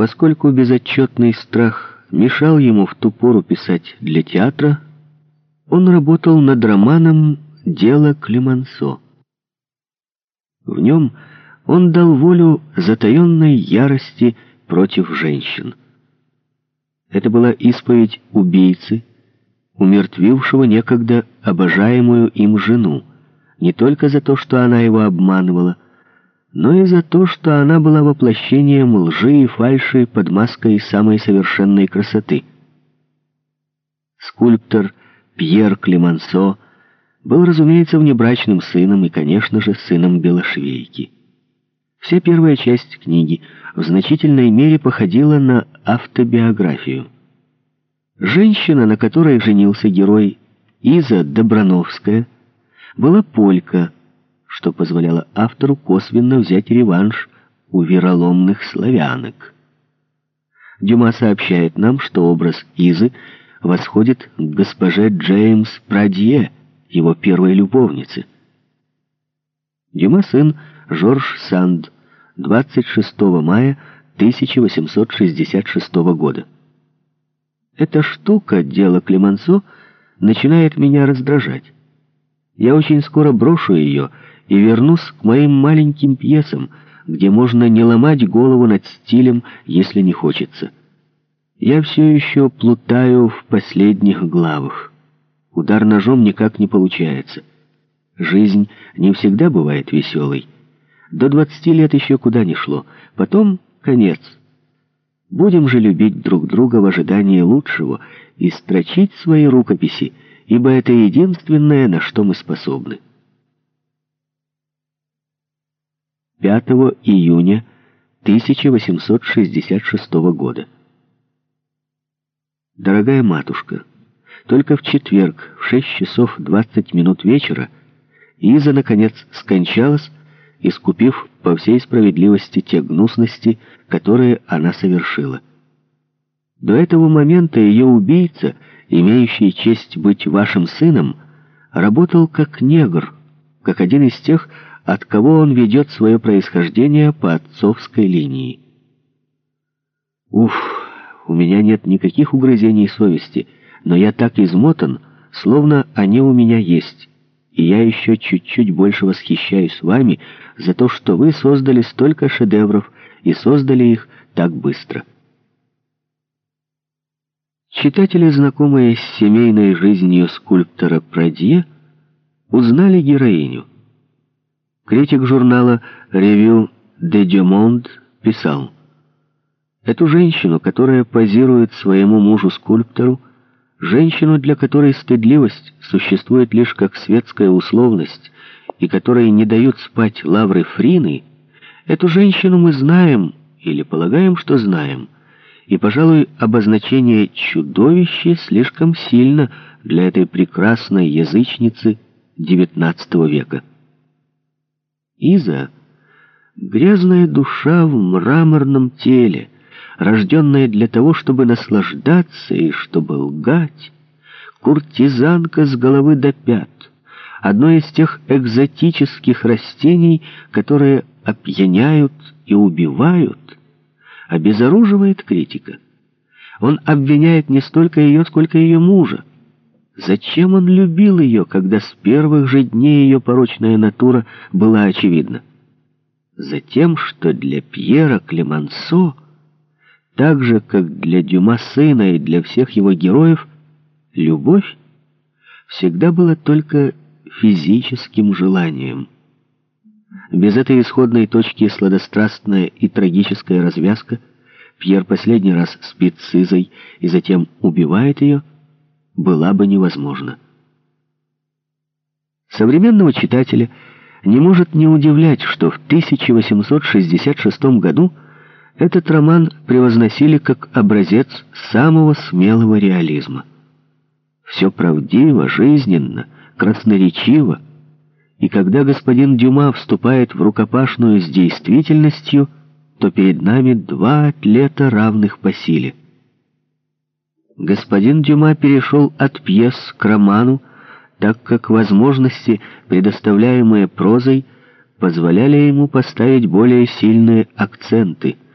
Поскольку безотчетный страх мешал ему в ту пору писать для театра, он работал над романом «Дело Клемансо». В нем он дал волю затаенной ярости против женщин. Это была исповедь убийцы, умертвившего некогда обожаемую им жену, не только за то, что она его обманывала, но и за то, что она была воплощением лжи и фальши под маской самой совершенной красоты. Скульптор Пьер Клемансо был, разумеется, внебрачным сыном и, конечно же, сыном Белошвейки. Вся первая часть книги в значительной мере походила на автобиографию. Женщина, на которой женился герой Иза Добрановская, была полька, что позволяло автору косвенно взять реванш у вероломных славянок. Дюма сообщает нам, что образ Изы восходит к госпоже Джеймс Прадье, его первой любовнице. Дюма сын Жорж Санд, 26 мая 1866 года. Эта штука, дело Клемансо, начинает меня раздражать. Я очень скоро брошу ее и вернусь к моим маленьким пьесам, где можно не ломать голову над стилем, если не хочется. Я все еще плутаю в последних главах. Удар ножом никак не получается. Жизнь не всегда бывает веселой. До двадцати лет еще куда ни шло. Потом конец. Будем же любить друг друга в ожидании лучшего и строчить свои рукописи, ибо это единственное, на что мы способны. 5 июня 1866 года. Дорогая матушка, только в четверг в 6 часов 20 минут вечера Иза, наконец, скончалась, искупив по всей справедливости те гнусности, которые она совершила. До этого момента ее убийца, имеющий честь быть вашим сыном, работал как негр, как один из тех, от кого он ведет свое происхождение по отцовской линии. Уф, у меня нет никаких угрызений совести, но я так измотан, словно они у меня есть и я еще чуть-чуть больше восхищаюсь вами за то, что вы создали столько шедевров и создали их так быстро. Читатели, знакомые с семейной жизнью скульптора Прадье, узнали героиню. Критик журнала «Ревю де Дюмонд» писал, «Эту женщину, которая позирует своему мужу-скульптору, Женщину, для которой стыдливость существует лишь как светская условность и которой не дают спать лавры Фрины, эту женщину мы знаем или полагаем, что знаем, и, пожалуй, обозначение «чудовище» слишком сильно для этой прекрасной язычницы XIX века. Иза — грязная душа в мраморном теле — рожденная для того, чтобы наслаждаться и чтобы лгать, куртизанка с головы до пят, одно из тех экзотических растений, которые опьяняют и убивают, обезоруживает критика. Он обвиняет не столько ее, сколько ее мужа. Зачем он любил ее, когда с первых же дней ее порочная натура была очевидна? Затем, что для Пьера Клемансо так же, как для Дюма сына и для всех его героев, любовь всегда была только физическим желанием. Без этой исходной точки сладострастная и трагическая развязка Пьер последний раз спит с Изой и затем убивает ее, была бы невозможна. Современного читателя не может не удивлять, что в 1866 году этот роман превозносили как образец самого смелого реализма. Все правдиво, жизненно, красноречиво, и когда господин Дюма вступает в рукопашную с действительностью, то перед нами два атлета, равных по силе. Господин Дюма перешел от пьес к роману, так как возможности, предоставляемые прозой, позволяли ему поставить более сильные акценты –